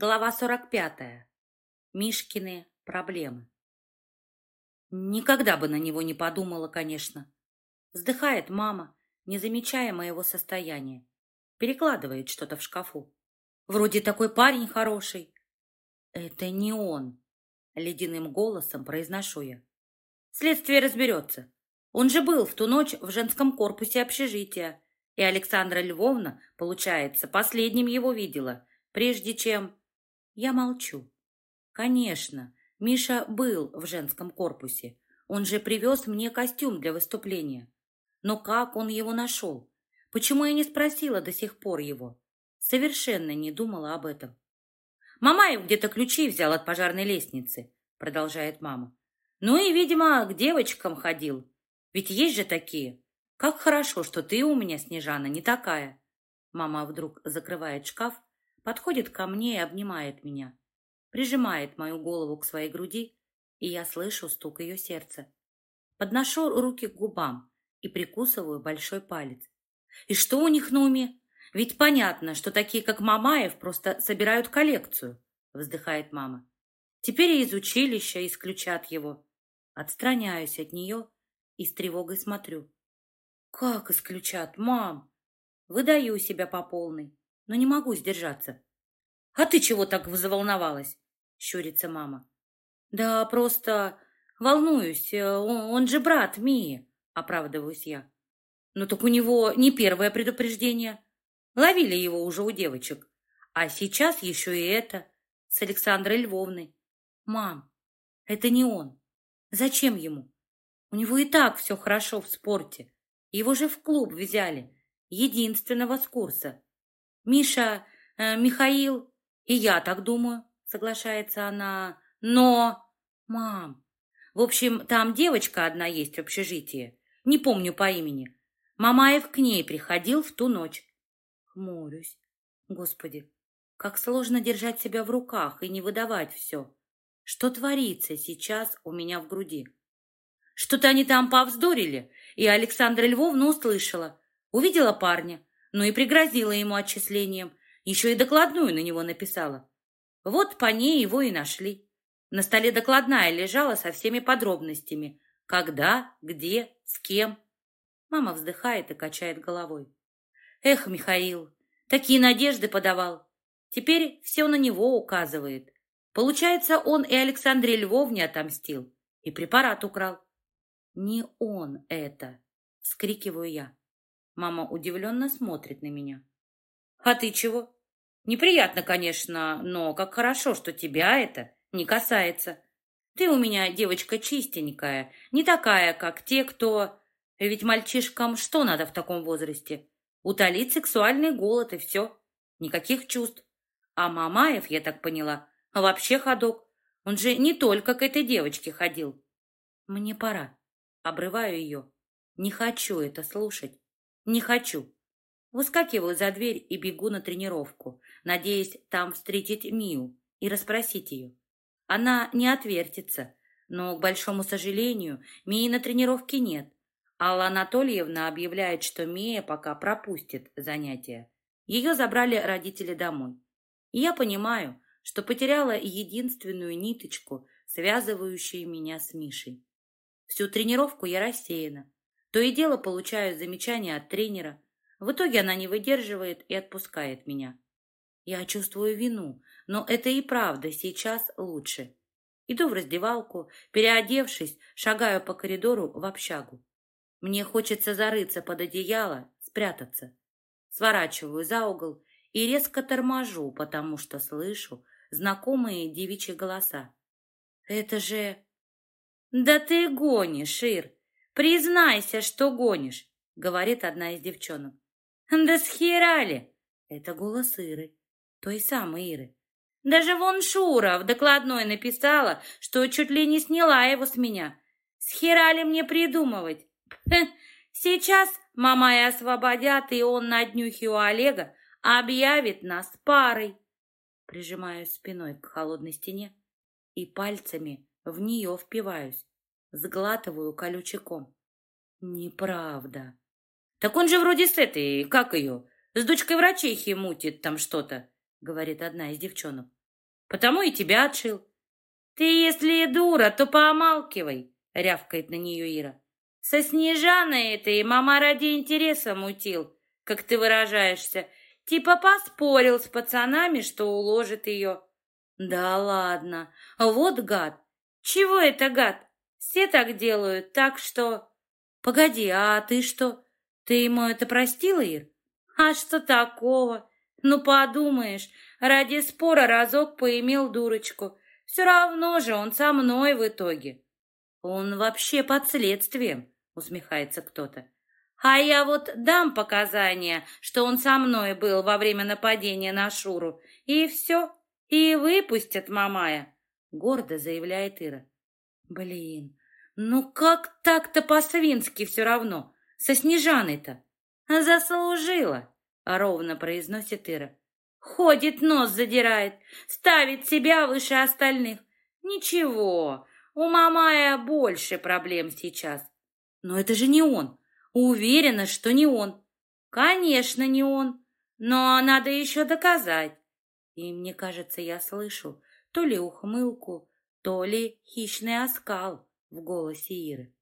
Глава 45. Мишкины проблемы. Никогда бы на него не подумала, конечно. Вздыхает мама, не замечая моего состояния. Перекладывает что-то в шкафу. Вроде такой парень хороший. Это не он, ледяным голосом произношу я. Следствие разберется. Он же был в ту ночь в женском корпусе общежития, и Александра Львовна, получается, последним его видела, прежде чем... Я молчу. Конечно, Миша был в женском корпусе. Он же привез мне костюм для выступления. Но как он его нашел? Почему я не спросила до сих пор его? Совершенно не думала об этом. Мамаев где-то ключи взял от пожарной лестницы, продолжает мама. Ну и, видимо, к девочкам ходил. Ведь есть же такие. Как хорошо, что ты у меня, Снежана, не такая. Мама вдруг закрывает шкаф подходит ко мне и обнимает меня, прижимает мою голову к своей груди, и я слышу стук ее сердца. Подношу руки к губам и прикусываю большой палец. И что у них на уме? Ведь понятно, что такие, как Мамаев, просто собирают коллекцию, вздыхает мама. Теперь и из училища исключат его. Отстраняюсь от нее и с тревогой смотрю. Как исключат, мам? Выдаю себя по полной но не могу сдержаться. «А ты чего так заволновалась?» — щурится мама. «Да просто волнуюсь, э, он, он же брат Мии», — оправдываюсь я. «Ну так у него не первое предупреждение. Ловили его уже у девочек. А сейчас еще и это, с Александрой Львовной. Мам, это не он. Зачем ему? У него и так все хорошо в спорте. Его же в клуб взяли, единственного с курса. Миша, э, Михаил, и я так думаю, соглашается она. Но, мам, в общем, там девочка одна есть в общежитии, не помню по имени. Мамаев к ней приходил в ту ночь. Хмурюсь. Господи, как сложно держать себя в руках и не выдавать все. Что творится сейчас у меня в груди? Что-то они там повздорили, и Александра Львовна услышала. Увидела парня, ну и пригрозила ему отчислением. Еще и докладную на него написала. Вот по ней его и нашли. На столе докладная лежала со всеми подробностями. Когда, где, с кем. Мама вздыхает и качает головой. Эх, Михаил, такие надежды подавал. Теперь все на него указывает. Получается, он и Александре Львовне отомстил, и препарат украл. Не он это, вскрикиваю я. Мама удивленно смотрит на меня. «А ты чего?» «Неприятно, конечно, но как хорошо, что тебя это не касается. Ты у меня девочка чистенькая, не такая, как те, кто... Ведь мальчишкам что надо в таком возрасте? Утолить сексуальный голод и все. Никаких чувств. А Мамаев, я так поняла, вообще ходок. Он же не только к этой девочке ходил. Мне пора. Обрываю ее. Не хочу это слушать. Не хочу. Выскакиваю за дверь и бегу на тренировку, надеясь там встретить Мию и расспросить ее. Она не отвертится, но, к большому сожалению, Мии на тренировке нет. Алла Анатольевна объявляет, что Мия пока пропустит занятия. Ее забрали родители домой. И я понимаю, что потеряла единственную ниточку, связывающую меня с Мишей. Всю тренировку я рассеяна, то и дело получаю замечания от тренера. В итоге она не выдерживает и отпускает меня. Я чувствую вину, но это и правда сейчас лучше. Иду в раздевалку, переодевшись, шагаю по коридору в общагу. Мне хочется зарыться под одеяло, спрятаться. Сворачиваю за угол и резко торможу, потому что слышу знакомые девичьи голоса. Это же... Да ты гонишь, Ир! «Признайся, что гонишь», — говорит одна из девчонок. «Да схерали!» — это голос Иры, той самой Иры. Даже вон Шура в докладной написала, что чуть ли не сняла его с меня. Схерали мне придумывать. Сейчас мама и освободят, и он на днюхе у Олега объявит нас парой. Прижимаюсь спиной к холодной стене и пальцами в нее впиваюсь. Сглатываю колючий ком. Неправда. Так он же вроде с этой, как ее, с дочкой врачихи мутит там что-то, говорит одна из девчонок. потому и тебя отшил. Ты, если дура, то помалкивай, рявкает на нее Ира. Со Снежаной этой мама ради интереса мутил, как ты выражаешься. Типа поспорил с пацанами, что уложит ее. Да ладно, вот гад. Чего это гад? Все так делают, так что... Погоди, а ты что? Ты ему это простила, Ир? А что такого? Ну, подумаешь, ради спора разок поимел дурочку. Все равно же он со мной в итоге. Он вообще под следствием, усмехается кто-то. А я вот дам показания, что он со мной был во время нападения на Шуру, и все, и выпустят Мамая, гордо заявляет Ира. Блин, ну как так-то по-свински все равно? Со Снежаной-то? Заслужила, ровно произносит Ира. Ходит, нос задирает, ставит себя выше остальных. Ничего, у Мамая больше проблем сейчас. Но это же не он. Уверена, что не он. Конечно, не он. Но надо еще доказать. И мне кажется, я слышу то ли ухмылку, то ли хищный оскал в голосе Иры.